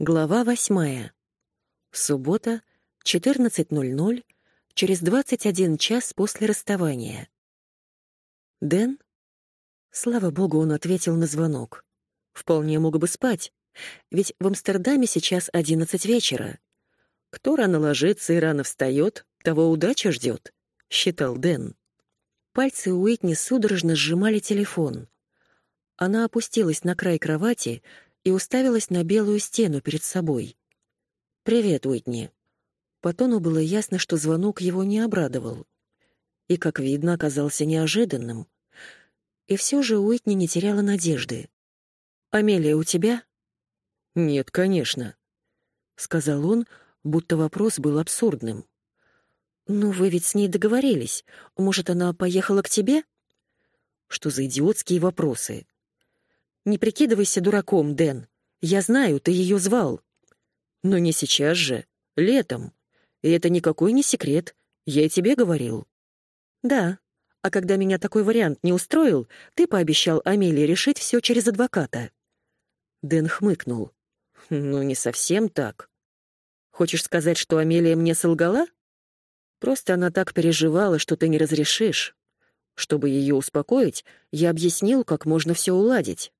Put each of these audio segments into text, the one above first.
Глава восьмая. Суббота, 14.00, через 21 час после расставания. «Дэн?» Слава богу, он ответил на звонок. Вполне мог бы спать, ведь в Амстердаме сейчас 11 вечера. Кто рано ложится и рано встает, того удача ждет, считал Дэн. Пальцы Уитни судорожно сжимали телефон. Она опустилась на край кровати и уставилась на белую стену перед собой. «Привет, Уитни». По тону было ясно, что звонок его не обрадовал. И, как видно, оказался неожиданным. И все же Уитни не теряла надежды. «Амелия у тебя?» «Нет, конечно», — сказал он, будто вопрос был абсурдным. «Ну, вы ведь с ней договорились. Может, она поехала к тебе?» «Что за идиотские вопросы?» Не прикидывайся дураком, Дэн. Я знаю, ты ее звал. Но не сейчас же, летом. И это никакой не секрет. Я и тебе говорил. Да. А когда меня такой вариант не устроил, ты пообещал Амелии решить все через адвоката. Дэн хмыкнул. Ну, не совсем так. Хочешь сказать, что Амелия мне солгала? Просто она так переживала, что ты не разрешишь. Чтобы ее успокоить, я объяснил, как можно все уладить.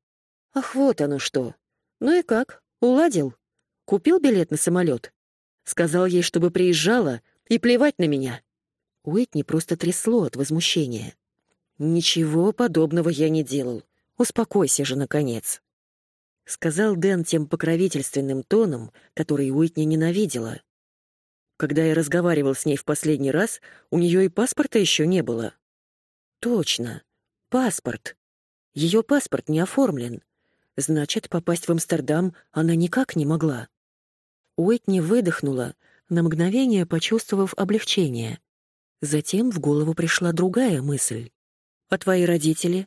Ах, вот оно что. Ну и как? Уладил? Купил билет на самолет? Сказал ей, чтобы приезжала, и плевать на меня. Уитни просто трясло от возмущения. «Ничего подобного я не делал. Успокойся же, наконец», — сказал Дэн тем покровительственным тоном, который Уитни ненавидела. Когда я разговаривал с ней в последний раз, у нее и паспорта еще не было. Точно, паспорт. Ее паспорт не оформлен. Значит, попасть в Амстердам она никак не могла. Уитни выдохнула, на мгновение почувствовав облегчение. Затем в голову пришла другая мысль. «А твои родители?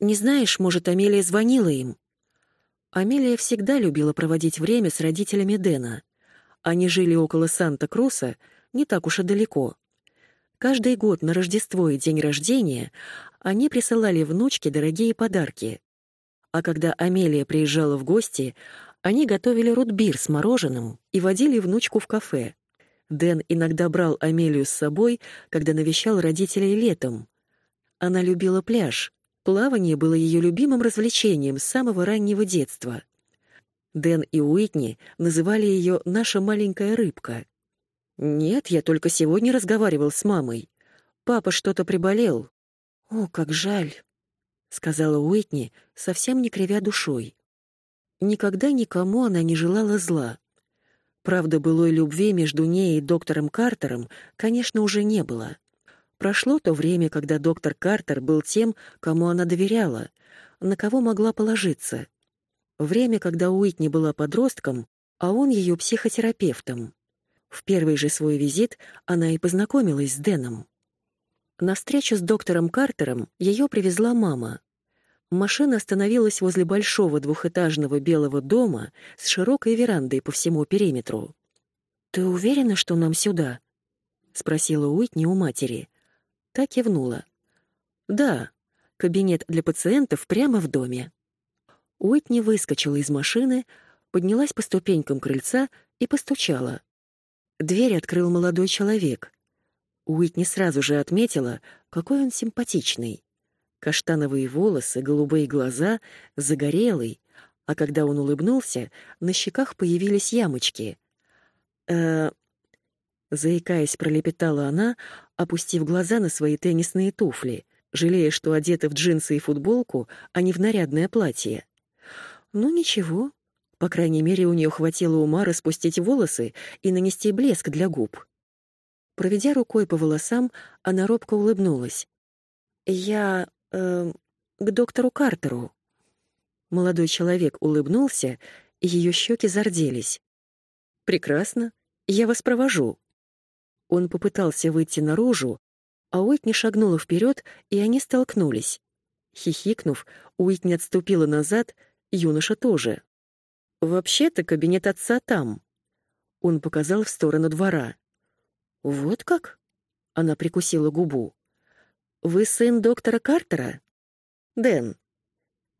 Не знаешь, может, Амелия звонила им?» Амелия всегда любила проводить время с родителями Дэна. Они жили около Санта-Круса, не так уж и далеко. Каждый год на Рождество и день рождения они присылали внучке дорогие подарки. А когда Амелия приезжала в гости, они готовили рутбир с мороженым и водили внучку в кафе. Дэн иногда брал Амелию с собой, когда навещал родителей летом. Она любила пляж. Плавание было ее любимым развлечением с самого раннего детства. Дэн и Уитни называли ее «наша маленькая рыбка». «Нет, я только сегодня разговаривал с мамой. Папа что-то приболел». «О, как жаль!» Сказала Уитни, совсем не кривя душой. Никогда никому она не желала зла. Правда, былой любви между ней и доктором Картером, конечно, уже не было. Прошло то время, когда доктор Картер был тем, кому она доверяла, на кого могла положиться. Время, когда Уитни была подростком, а он ее психотерапевтом. В первый же свой визит она и познакомилась с Дэном. На встречу с доктором Картером ее привезла мама. Машина остановилась возле большого двухэтажного белого дома с широкой верандой по всему периметру. «Ты уверена, что нам сюда?» — спросила Уитни у матери. Та кивнула. «Да, кабинет для пациентов прямо в доме». Уитни выскочила из машины, поднялась по ступенькам крыльца и постучала. Дверь открыл молодой человек. Уитни сразу же отметила, какой он симпатичный. Каштановые волосы, голубые глаза, загорелый, а когда он улыбнулся, на щеках появились ямочки. э Заикаясь, пролепетала она, опустив глаза на свои теннисные туфли, жалея, что одета в джинсы и футболку, а не в нарядное платье. «Ну ничего, по крайней мере, у нее хватило ума распустить волосы и нанести блеск для губ». Проведя рукой по волосам, она робко улыбнулась. «Я... Э, к доктору Картеру». Молодой человек улыбнулся, и ее щеки зарделись. «Прекрасно. Я вас провожу». Он попытался выйти наружу, а Уитни шагнула вперед, и они столкнулись. Хихикнув, Уитни отступила назад, юноша тоже. «Вообще-то кабинет отца там». Он показал в сторону двора. «Вот как?» — она прикусила губу. «Вы сын доктора Картера?» «Дэн».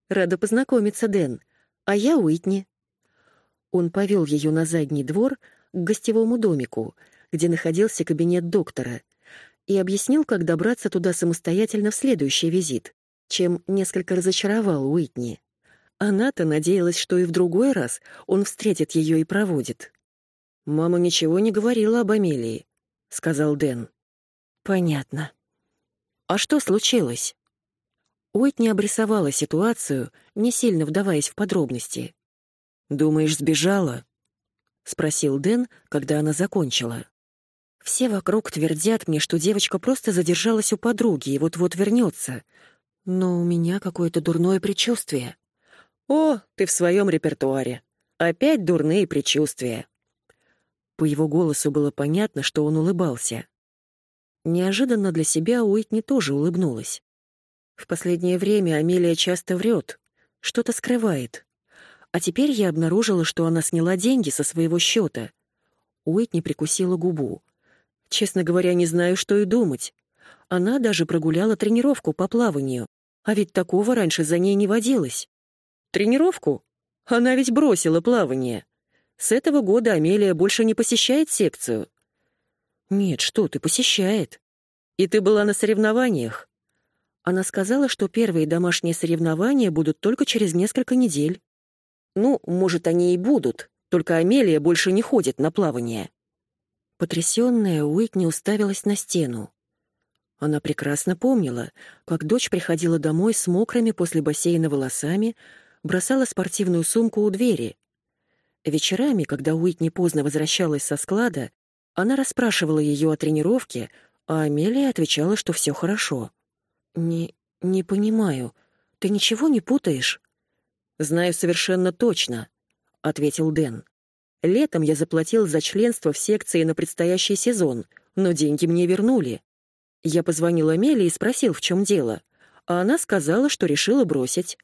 «Рада познакомиться, Дэн. А я Уитни». Он повел ее на задний двор к гостевому домику, где находился кабинет доктора, и объяснил, как добраться туда самостоятельно в следующий визит, чем несколько разочаровал Уитни. Она-то надеялась, что и в другой раз он встретит ее и проводит. «Мама ничего не говорила об Амелии», — сказал Дэн. «Понятно. А что случилось?» Уитни обрисовала ситуацию, не сильно вдаваясь в подробности. «Думаешь, сбежала?» — спросил Дэн, когда она закончила. «Все вокруг твердят мне, что девочка просто задержалась у подруги и вот-вот вернется. Но у меня какое-то дурное предчувствие». «О, ты в своем репертуаре. Опять дурные предчувствия». По его голосу было понятно, что он улыбался. Неожиданно для себя Уитни тоже улыбнулась. В последнее время Амелия часто врет, что-то скрывает. А теперь я обнаружила, что она сняла деньги со своего счета. Уитни прикусила губу. Честно говоря, не знаю, что и думать. Она даже прогуляла тренировку по плаванию, а ведь такого раньше за ней не водилось. Тренировку? Она ведь бросила плавание. С этого года Амелия больше не посещает секцию. Нет, что ты, посещает. И ты была на соревнованиях? Она сказала, что первые домашние соревнования будут только через несколько недель. Ну, может, они и будут, только Амелия больше не ходит на плавание. Потрясённая, Уитни уставилась на стену. Она прекрасно помнила, как дочь приходила домой с мокрыми после бассейна волосами, бросала спортивную сумку у двери. Вечерами, когда Уитни поздно возвращалась со склада, она расспрашивала ее о тренировке, а Амелия отвечала, что все хорошо. «Не... не понимаю. Ты ничего не путаешь?» «Знаю совершенно точно», — ответил Дэн. «Летом я заплатил за членство в секции на предстоящий сезон, но деньги мне вернули. Я позвонил Амелии и спросил, в чем дело, а она сказала, что решила бросить.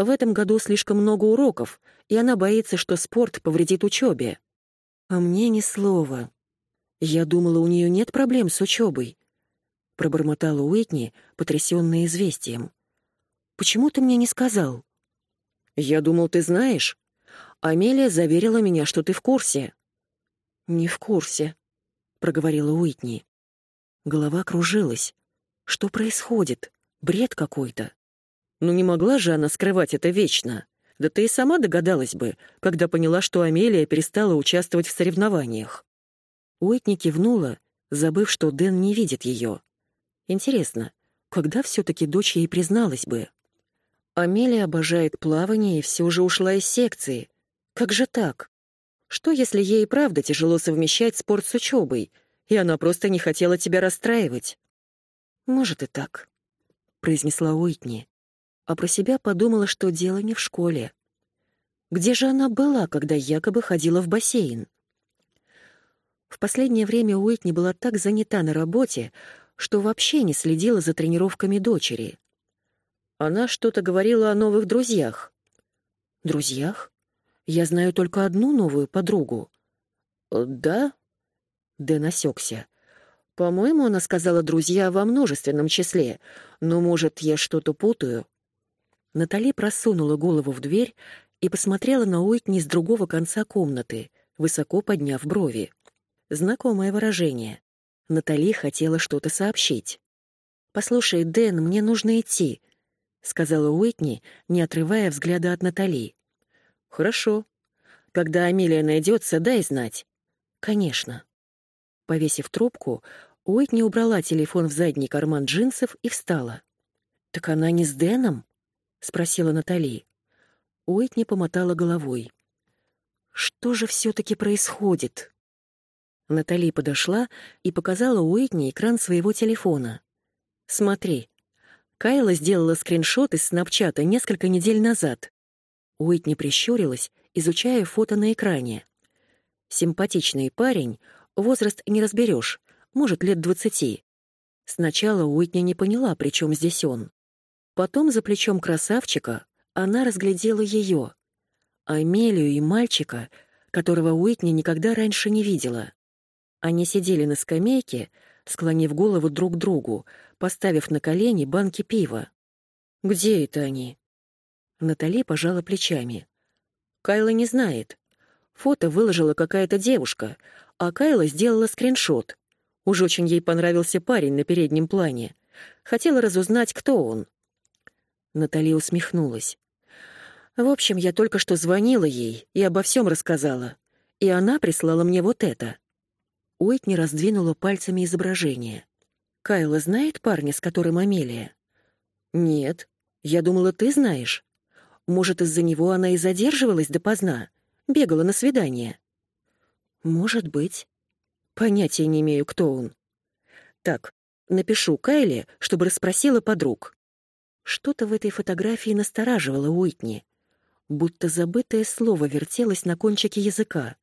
В этом году слишком много уроков, и она боится, что спорт повредит учебе. А мне ни слова. Я думала, у нее нет проблем с учебой пробормотала Уитни, потрясённая известием. «Почему ты мне не сказал?» «Я думал, ты знаешь. Амелия заверила меня, что ты в курсе». «Не в курсе», — проговорила Уитни. Голова кружилась. «Что происходит? Бред какой-то». «Ну не могла же она скрывать это вечно. Да ты и сама догадалась бы, когда поняла, что Амелия перестала участвовать в соревнованиях». Уитни кивнула, забыв, что Дэн не видит ее. Интересно, когда все-таки дочь ей призналась бы? Амелия обожает плавание и все же ушла из секции. Как же так? Что, если ей правда тяжело совмещать спорт с учебой, и она просто не хотела тебя расстраивать? Может и так, произнесла Уитни, а про себя подумала, что дело не в школе. Где же она была, когда якобы ходила в бассейн? В последнее время Уитни была так занята на работе, что вообще не следила за тренировками дочери. Она что-то говорила о новых друзьях. Друзьях? Я знаю только одну новую подругу. Э, да? Дэн осекся. По-моему, она сказала «друзья» во множественном числе, но, может, я что-то путаю. Натали просунула голову в дверь и посмотрела на Уитни с другого конца комнаты, высоко подняв брови. Знакомое выражение. Натали хотела что-то сообщить. «Послушай, Дэн, мне нужно идти», — сказала Уитни, не отрывая взгляда от Натали. «Хорошо. Когда Амелия найдется, дай знать». «Конечно». Повесив трубку, Уитни убрала телефон в задний карман джинсов и встала. «Так она не с Дэном?» — спросила Натали. Уитни помотала головой. «Что же все-таки происходит?» Натали подошла и показала Уитни экран своего телефона. «Смотри. Кайла сделала скриншот из снапчата несколько недель назад». Уитни прищурилась, изучая фото на экране. Симпатичный парень, возраст не разберешь, может, лет двадцати. Сначала Уитни не поняла, при чем здесь он. Потом за плечом красавчика она разглядела ее, Амелию и мальчика, которого Уитни никогда раньше не видела. Они сидели на скамейке, склонив голову друг к другу, поставив на колени банки пива. «Где это они?» Натали пожала плечами. «Кайла не знает. Фото выложила какая-то девушка, а Кайла сделала скриншот. Уж очень ей понравился парень на переднем плане. Хотела разузнать, кто он. Натали усмехнулась. В общем, я только что звонила ей и обо всем рассказала. И она прислала мне вот это. Уитни раздвинула пальцами изображение. «Кайла знает парня, с которым Амелия?» «Нет. Я думала, ты знаешь. Может, из-за него она и задерживалась допоздна, бегала на свидание?» «Может быть. Понятия не имею, кто он. Так, напишу Кайле, чтобы расспросила подруг». Что-то в этой фотографии настораживало Уитни. Будто забытое слово вертелось на кончике языка.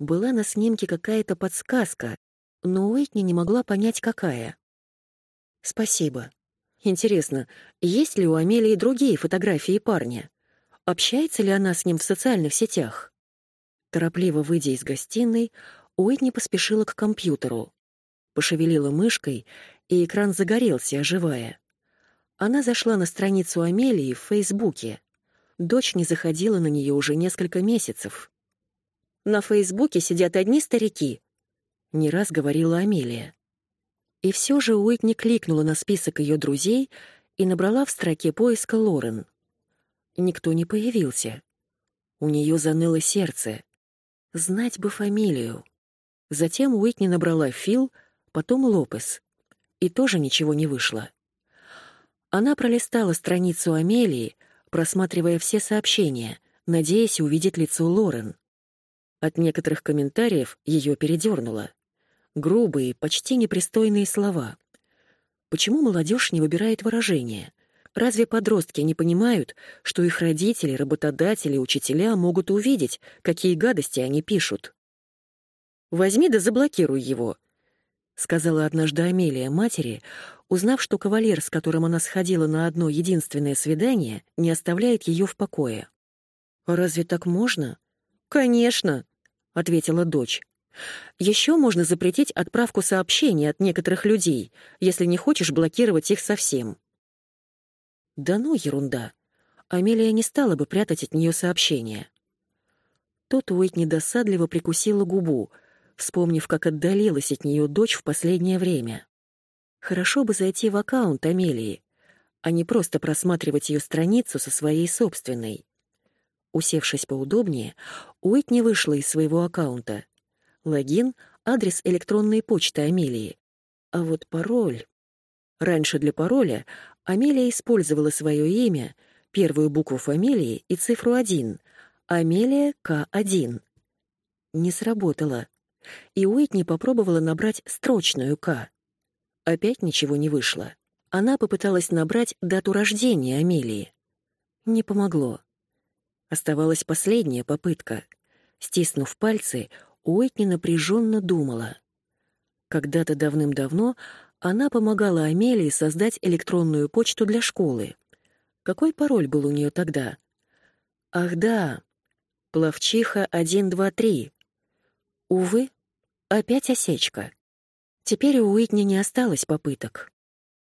Была на снимке какая-то подсказка, но Уитни не могла понять, какая. «Спасибо. Интересно, есть ли у Амелии другие фотографии парня? Общается ли она с ним в социальных сетях?» Торопливо выйдя из гостиной, Уитни поспешила к компьютеру. Пошевелила мышкой, и экран загорелся, оживая. Она зашла на страницу Амелии в Фейсбуке. Дочь не заходила на нее уже несколько месяцев. «На Фейсбуке сидят одни старики», — не раз говорила Амелия. И все же Уитни кликнула на список ее друзей и набрала в строке поиска Лорен. Никто не появился. У нее заныло сердце. Знать бы фамилию. Затем Уитни набрала Фил, потом Лопес. И тоже ничего не вышло. Она пролистала страницу Амелии, просматривая все сообщения, надеясь увидеть лицо Лорен. От некоторых комментариев ее передернуло. Грубые, почти непристойные слова. Почему молодежь не выбирает выражения? Разве подростки не понимают, что их родители, работодатели, учителя могут увидеть, какие гадости они пишут? «Возьми да заблокируй его», — сказала однажды Амелия матери, узнав, что кавалер, с которым она сходила на одно единственное свидание, не оставляет ее в покое. «Разве так можно?» «Конечно», — ответила дочь. Еще можно запретить отправку сообщений от некоторых людей, если не хочешь блокировать их совсем. Да ну, ерунда. Амелия не стала бы прятать от нее сообщения. Тот Уитни досадливо прикусила губу, вспомнив, как отдалилась от нее дочь в последнее время. Хорошо бы зайти в аккаунт Амелии, а не просто просматривать ее страницу со своей собственной. Усевшись поудобнее, Уитни вышла из своего аккаунта. Логин — адрес электронной почты Амелии. А вот пароль... Раньше для пароля Амелия использовала свое имя, первую букву фамилии и цифру 1. Амелия К1. Не сработало и Уитни попробовала набрать строчную «К». Опять ничего не вышло. Она попыталась набрать дату рождения Амелии. Не помогло. Оставалась последняя попытка. Стиснув пальцы, Уитни напряженно думала. Когда-то давным-давно она помогала Амелии создать электронную почту для школы. Какой пароль был у нее тогда? Ах да, плавчиха 123. Увы, опять осечка. Теперь у Уитни не осталось попыток.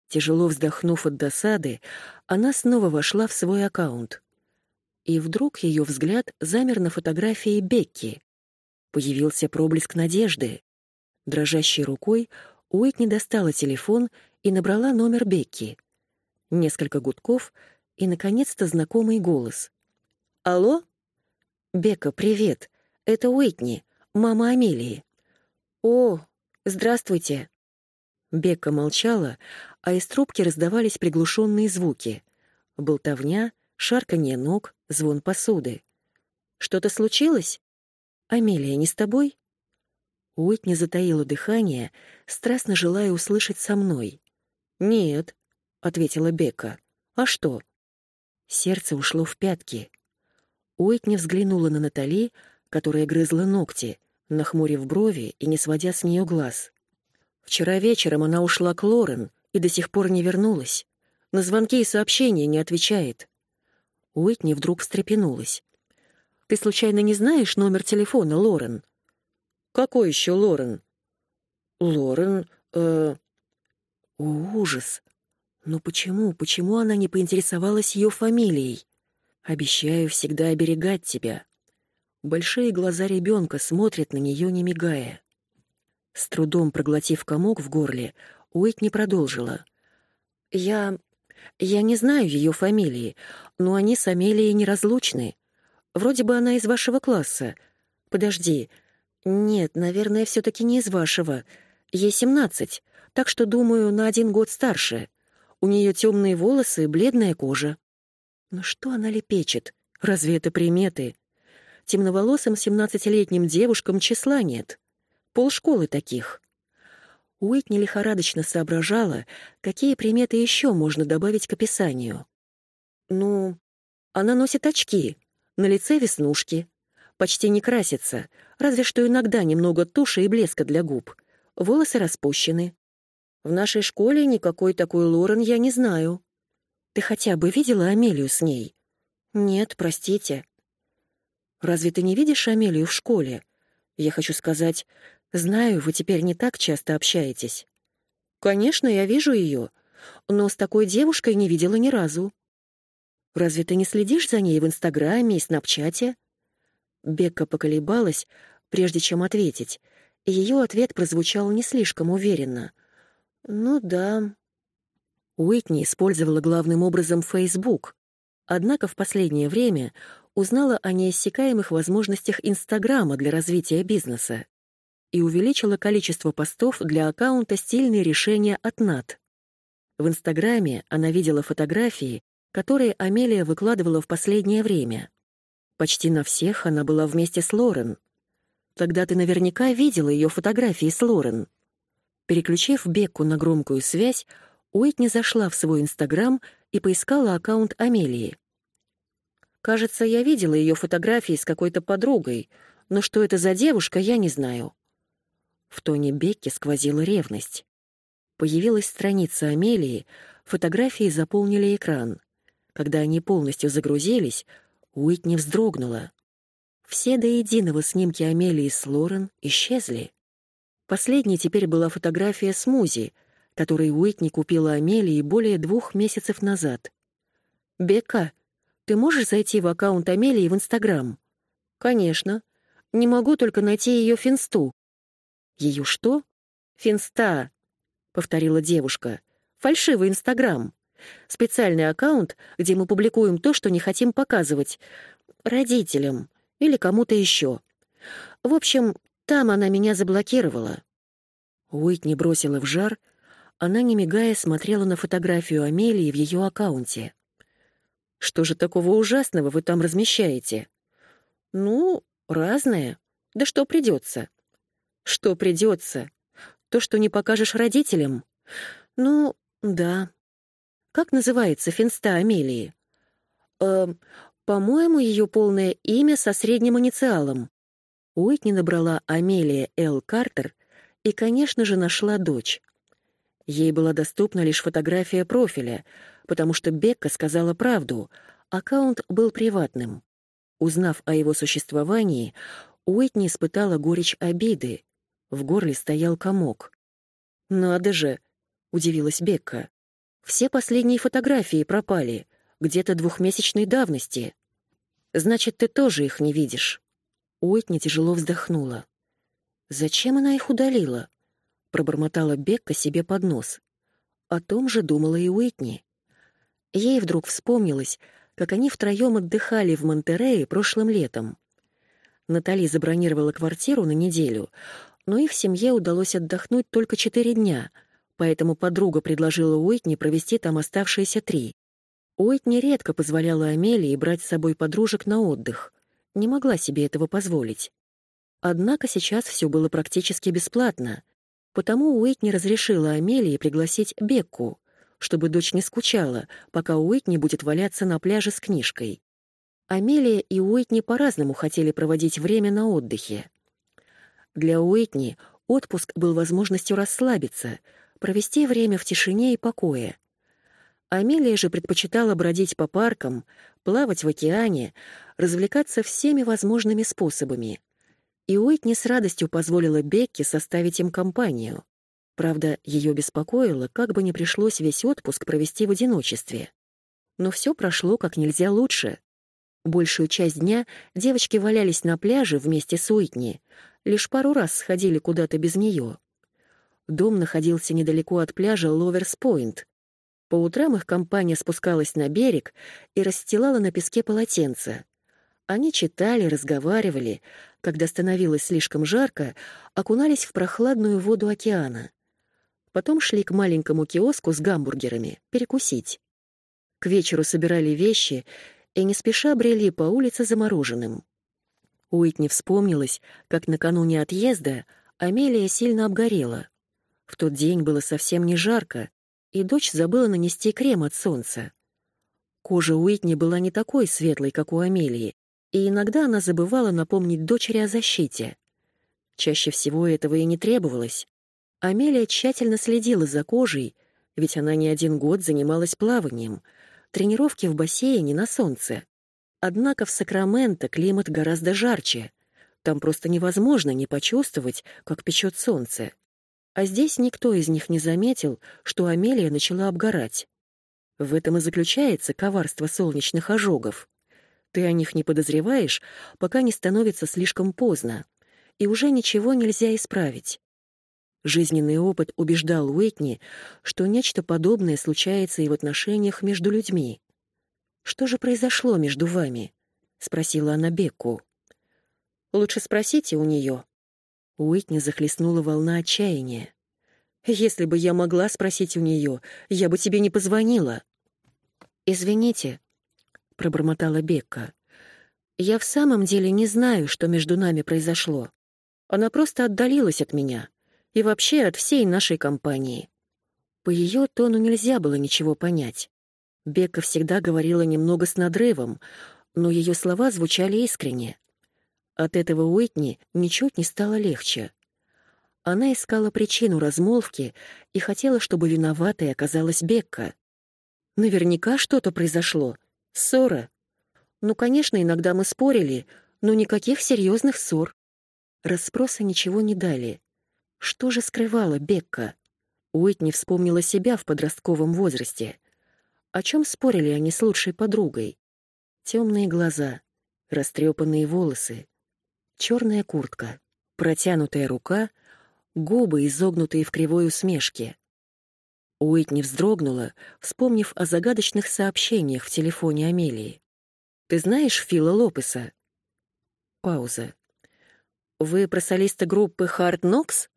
Тяжело вздохнув от досады, она снова вошла в свой аккаунт. И вдруг ее взгляд замер на фотографии Бекки. Появился проблеск надежды. Дрожащей рукой Уитни достала телефон и набрала номер Бекки. Несколько гудков и, наконец-то, знакомый голос. «Алло?» «Бека, привет. Это Уитни мама Амелии. «О, здравствуйте!» Бекка молчала, а из трубки раздавались приглушенные звуки. Болтовня, шарканье ног, звон посуды. «Что-то случилось? Амелия не с тобой?» Уитни затаила дыхание, страстно желая услышать со мной. «Нет», — ответила Бекка. «А что?» Сердце ушло в пятки. Уитни взглянула на Натали, которая грызла ногти, нахмурив брови и не сводя с нее глаз. Вчера вечером она ушла к Лорен и до сих пор не вернулась. На звонки и сообщения не отвечает. Уитни вдруг встрепенулась. «Ты случайно не знаешь номер телефона Лорен?» «Какой еще Лорен?» «Лорен... э...» О, ужас! Но почему, почему она не поинтересовалась ее фамилией? «Обещаю всегда оберегать тебя», Большие глаза ребенка смотрят на нее, не мигая. С трудом проглотив комок в горле, Уитни продолжила. «Я... я не знаю ее фамилии, но они с Амелией неразлучны. Вроде бы она из вашего класса. Подожди. Нет, наверное, все таки не из вашего. Ей семнадцать, так что, думаю, на один год старше. У нее темные волосы бледная кожа. Но что она лепечет? Разве это приметы? Темноволосым семнадцатилетним девушкам числа нет. Полшколы таких. Уитни лихорадочно соображала, какие приметы еще можно добавить к описанию. Ну, она носит очки, на лице веснушки, почти не красится, разве что иногда немного туши и блеска для губ. Волосы распущены. В нашей школе никакой такой Лорен я не знаю. Ты хотя бы видела Амелию с ней? Нет, простите. Разве ты не видишь Амелию в школе? Я хочу сказать, знаю, вы теперь не так часто общаетесь. Конечно, я вижу ее, но с такой девушкой не видела ни разу. Разве ты не следишь за ней в Инстаграме и Снапчате? Бекка поколебалась, прежде чем ответить, ее ответ прозвучал не слишком уверенно — ну да. Уитни использовала главным образом Facebook, однако в последнее время узнала о неиссякаемых возможностях Инстаграма для развития бизнеса и увеличила количество постов для аккаунта «Стильные решения от НАТ». В Инстаграме она видела фотографии, которые Амелия выкладывала в последнее время. Почти на всех она была вместе с Лорен. Тогда ты наверняка видела ее фотографии с Лорен. Переключив Бекку на громкую связь, Уитни зашла в свой Инстаграм и поискала аккаунт Амелии. Кажется, я видела ее фотографии с какой-то подругой, но что это за девушка, я не знаю. В тоне Бекки сквозила ревность. Появилась страница Амелии, фотографии заполнили экран. Когда они полностью загрузились, Уитни вздрогнула. Все до единого снимки Амелии с Лорен исчезли. Последней теперь была фотография смузи, которую Уитни купила Амелии более двух месяцев назад. «Бека, ты можешь зайти в аккаунт Амелии в Инстаграм?» «Конечно. Не могу только найти ее финсту». «Ее что?» «Финста», — повторила девушка. «Фальшивый Инстаграм. Специальный аккаунт, где мы публикуем то, что не хотим показывать. Родителям или кому-то еще. В общем, там она меня заблокировала. Уитни бросила в жар, она, не мигая, смотрела на фотографию Амелии в ее аккаунте. «Что же такого ужасного вы там размещаете?» «Ну, разное. Да что придется?» «Что придется? То, что не покажешь родителям?» «Ну, да. Как называется финста Амелии?» «Э, по-моему, ее полное имя со средним инициалом. Уитни набрала Амелия Л. Картер и, конечно же, нашла дочь. Ей была доступна лишь фотография профиля, потому что Бекка сказала правду, аккаунт был приватным. Узнав о его существовании, Уитни испытала горечь обиды. В горле стоял комок. «Надо же!» — удивилась Бекка. «Все последние фотографии пропали, где-то двухмесячной давности. Значит, ты тоже их не видишь». Уитни тяжело вздохнула. «Зачем она их удалила?» — пробормотала Бекка себе под нос. О том же думала и Уитни. Ей вдруг вспомнилось, как они втроем отдыхали в Монтерее прошлым летом. Натали забронировала квартиру на неделю, но их семье удалось отдохнуть только четыре дня, поэтому подруга предложила Уитни провести там оставшиеся три. Уитни редко позволяла Амелии брать с собой подружек на отдых не могла себе этого позволить. Однако сейчас все было практически бесплатно, потому Уитни разрешила Амелии пригласить Бекку, чтобы дочь не скучала, пока Уитни будет валяться на пляже с книжкой. Амелия и Уитни по-разному хотели проводить время на отдыхе. Для Уитни отпуск был возможностью расслабиться, провести время в тишине и покое. Амелия же предпочитала бродить по паркам, плавать в океане, развлекаться всеми возможными способами. И Уитни с радостью позволила Бекке составить им компанию. Правда, ее беспокоило, как бы не пришлось весь отпуск провести в одиночестве. Но все прошло как нельзя лучше. Большую часть дня девочки валялись на пляже вместе с Уитни, лишь пару раз сходили куда-то без нее. Дом находился недалеко от пляжа Ловерс-Пойнт. По утрам их компания спускалась на берег и расстилала на песке полотенца. Они читали, разговаривали, когда становилось слишком жарко, окунались в прохладную воду океана. Потом шли к маленькому киоску с гамбургерами перекусить. К вечеру собирали вещи и не спеша брели по улице замороженным. Уитни вспомнилась, как накануне отъезда Амелия сильно обгорела. В тот день было совсем не жарко, и дочь забыла нанести крем от солнца. Кожа Уитни была не такой светлой, как у Амелии, и иногда она забывала напомнить дочери о защите. Чаще всего этого и не требовалось. Амелия тщательно следила за кожей, ведь она не один год занималась плаванием, тренировки в бассейне на солнце. Однако в Сакраменто климат гораздо жарче. Там просто невозможно не почувствовать, как печет солнце. А здесь никто из них не заметил, что Амелия начала обгорать. В этом и заключается коварство солнечных ожогов. Ты о них не подозреваешь, пока не становится слишком поздно, и уже ничего нельзя исправить. Жизненный опыт убеждал Уитни, что нечто подобное случается и в отношениях между людьми. «Что же произошло между вами?» — спросила она Бекку. «Лучше спросите у нее». Уитни захлестнула волна отчаяния. «Если бы я могла спросить у нее, я бы тебе не позвонила». «Извините», — пробормотала Бекка. «Я в самом деле не знаю, что между нами произошло. Она просто отдалилась от меня и вообще от всей нашей компании. По ее тону нельзя было ничего понять. Бека всегда говорила немного с надрывом, но ее слова звучали искренне. От этого Уитни ничуть не стало легче. Она искала причину размолвки и хотела, чтобы виноватой оказалась Бекка. Наверняка что-то произошло. Ссора. Ну, конечно, иногда мы спорили, но никаких серьезных ссор. Расспросы ничего не дали. Что же скрывала Бекка? Уитни вспомнила себя в подростковом возрасте. О чем спорили они с лучшей подругой? Темные глаза, растрепанные волосы, черная куртка, протянутая рука, губы, изогнутые в кривой усмешке. Уитни вздрогнула, вспомнив о загадочных сообщениях в телефоне Амелии. «Ты знаешь Фила Лопеса?» Пауза. «Вы про солиста группы Hard Knocks?»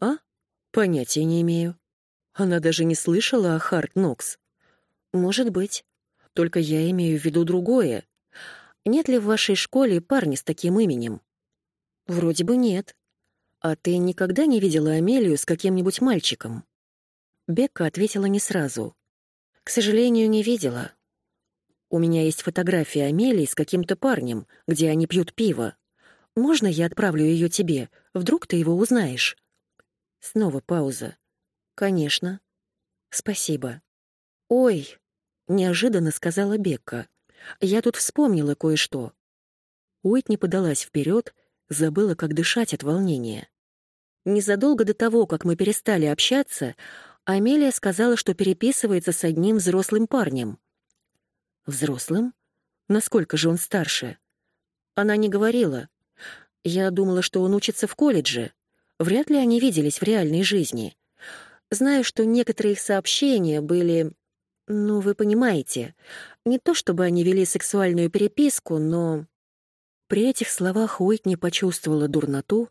А? Понятия не имею. Она даже не слышала о Харт Нокс. Может быть. Только я имею в виду другое. Нет ли в вашей школе парня с таким именем? Вроде бы нет. А ты никогда не видела Амелию с каким-нибудь мальчиком? Бекка ответила не сразу. К сожалению, не видела. У меня есть фотография Амелии с каким-то парнем, где они пьют пиво. Можно я отправлю ее тебе? Вдруг ты его узнаешь? Снова пауза. «Конечно. Спасибо». «Ой», — неожиданно сказала Бекка. «Я тут вспомнила кое-что». Уитни подалась вперед, забыла, как дышать от волнения. Незадолго до того, как мы перестали общаться, Амелия сказала, что переписывается с одним взрослым парнем. «Взрослым? Насколько же он старше?» Она не говорила. Я думала, что он учится в колледже. Вряд ли они виделись в реальной жизни. Знаю, что некоторые их сообщения были... Ну, вы понимаете, не то чтобы они вели сексуальную переписку, но... При этих словах Уитни почувствовала дурноту,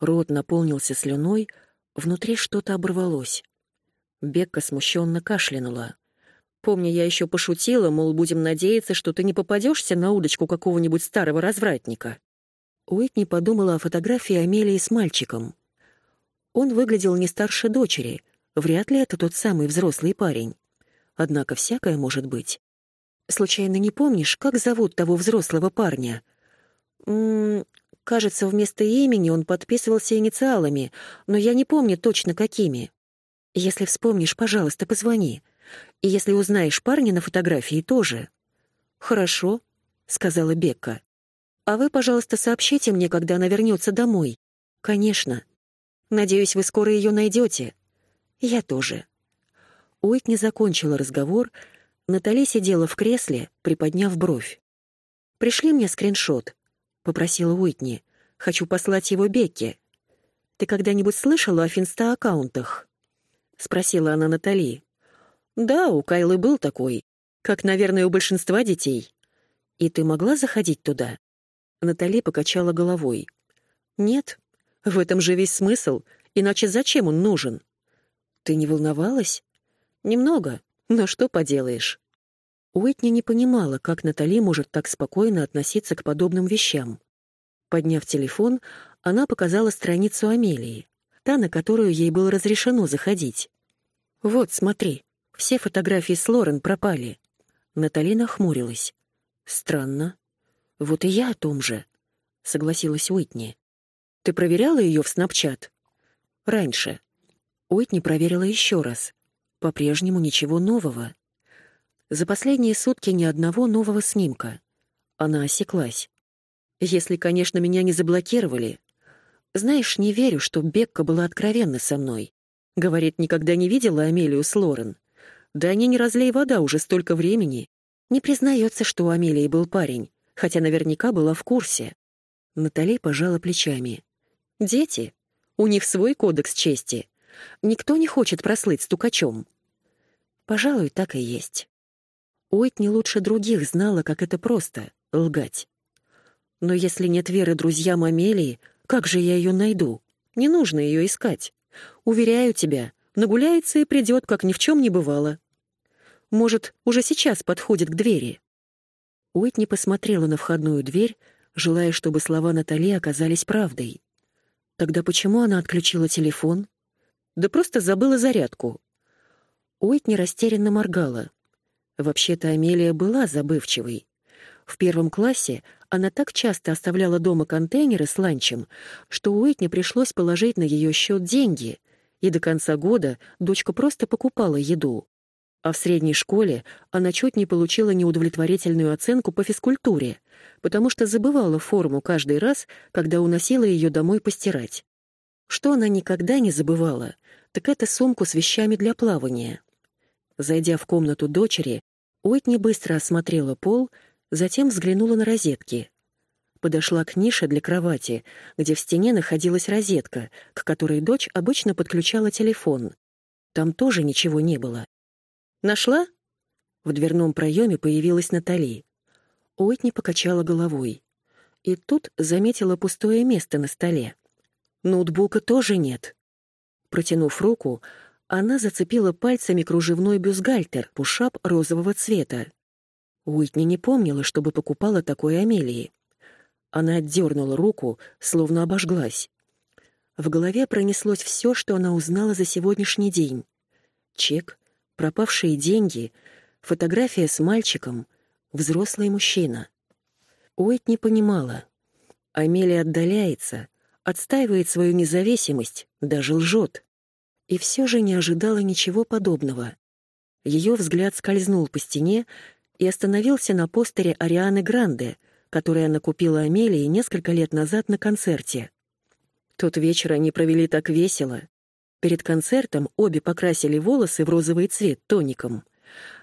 рот наполнился слюной, внутри что-то оборвалось. Бекка смущенно кашлянула. Помню, я еще пошутила, мол, будем надеяться, что ты не попадешься на удочку какого-нибудь старого развратника. Уитни подумала о фотографии Амелии с мальчиком. Он выглядел не старше дочери, вряд ли это тот самый взрослый парень. Однако всякое может быть. Случайно не помнишь, как зовут того взрослого парня? М -м, кажется, вместо имени он подписывался инициалами, но я не помню точно какими. Если вспомнишь, пожалуйста, позвони. И если узнаешь парня на фотографии, тоже. Хорошо, сказала Бекка. А вы, пожалуйста, сообщите мне, когда она вернется домой. Конечно. Надеюсь, вы скоро ее найдете. Я тоже. Уитни закончила разговор, Натали сидела в кресле, приподняв бровь. «Пришли мне скриншот», — попросила Уитни. «Хочу послать его Бекке». «Ты когда-нибудь слышала о финста-аккаунтах?» — спросила она Натали. «Да, у Кайлы был такой, как, наверное, у большинства детей. И ты могла заходить туда?» Натали покачала головой. «Нет, в этом же весь смысл, иначе зачем он нужен?» «Ты не волновалась?» «Немного, но что поделаешь?» Уитни не понимала, как Натали может так спокойно относиться к подобным вещам. Подняв телефон, она показала страницу Амелии, та, на которую ей было разрешено заходить. «Вот, смотри, все фотографии с Лорен пропали». Натали нахмурилась. «Странно. Вот и я о том же», — согласилась Уитни. «Ты проверяла ее в Снапчат?» «Раньше». Уитни проверила еще раз. По-прежнему ничего нового. За последние сутки ни одного нового снимка. Она осеклась. Если, конечно, меня не заблокировали. Знаешь, не верю, что Бекка была откровенна со мной. Говорит, никогда не видела Амелию с Лорен. Да они не разлей вода уже столько времени. Не признается, что у Амелии был парень, хотя наверняка была в курсе. Натали пожала плечами. «Дети. У них свой кодекс чести. Никто не хочет прослыть стукачом». «Пожалуй, так и есть». Уит не лучше других знала, как это просто — лгать. Но если нет веры друзьям Амелии, как же я ее найду? Не нужно ее искать. Уверяю тебя, нагуляется и придет, как ни в чем не бывало. Может, уже сейчас подходит к двери. Уитни посмотрела на входную дверь, желая, чтобы слова Натали оказались правдой. Тогда почему она отключила телефон? Да просто забыла зарядку. Уитни растерянно моргала. Вообще-то Амелия была забывчивой. В первом классе она так часто оставляла дома контейнеры с ланчем, что Уитни пришлось положить на ее счет деньги, и до конца года дочка просто покупала еду. А в средней школе она чуть не получила неудовлетворительную оценку по физкультуре, потому что забывала форму каждый раз, когда уносила ее домой постирать. Что она никогда не забывала, так это сумку с вещами для плавания. Зайдя в комнату дочери, Уитни быстро осмотрела пол, затем взглянула на розетки. Подошла к нише для кровати, где в стене находилась розетка, к которой дочь обычно подключала телефон. Там тоже ничего не было. «Нашла?» В дверном проеме появилась Натали. Уитни покачала головой. И тут заметила пустое место на столе. Ноутбука тоже нет. Протянув руку, она зацепила пальцами кружевной бюстгальтер, пушап розового цвета. Уитни не помнила, чтобы покупала такой Амелии. Она отдернула руку, словно обожглась. В голове пронеслось все, что она узнала за сегодняшний день. Чек, пропавшие деньги, фотография с мальчиком, взрослый мужчина. Уит не понимала. Амелия отдаляется, отстаивает свою независимость, даже лжет и все же не ожидала ничего подобного. Ее взгляд скользнул по стене и остановился на постере Арианы Гранде, который она купила Амелии несколько лет назад на концерте. Тот вечер они провели так весело. Перед концертом обе покрасили волосы в розовый цвет тоником.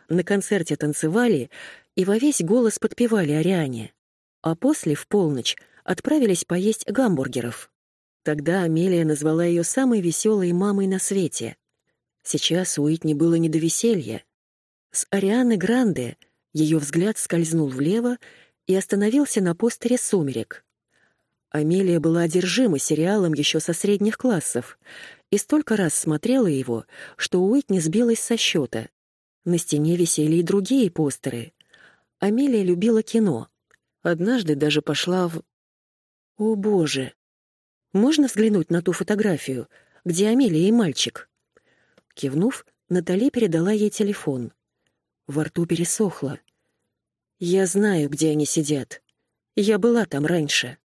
На концерте танцевали и во весь голос подпевали Ариане. А после, в полночь, отправились поесть гамбургеров. Тогда Амелия назвала ее самой веселой мамой на свете. Сейчас Уитни было не до веселья. С Арианы Гранде ее взгляд скользнул влево и остановился на постере «Сумерек». Амелия была одержима сериалом еще со средних классов и столько раз смотрела его, что Уитни сбилась со счета. На стене висели и другие постеры. Амелия любила кино. Однажды даже пошла в... О, боже! Можно взглянуть на ту фотографию, где Амелия и мальчик?» Кивнув, Натали передала ей телефон. Во рту пересохло. «Я знаю, где они сидят. Я была там раньше».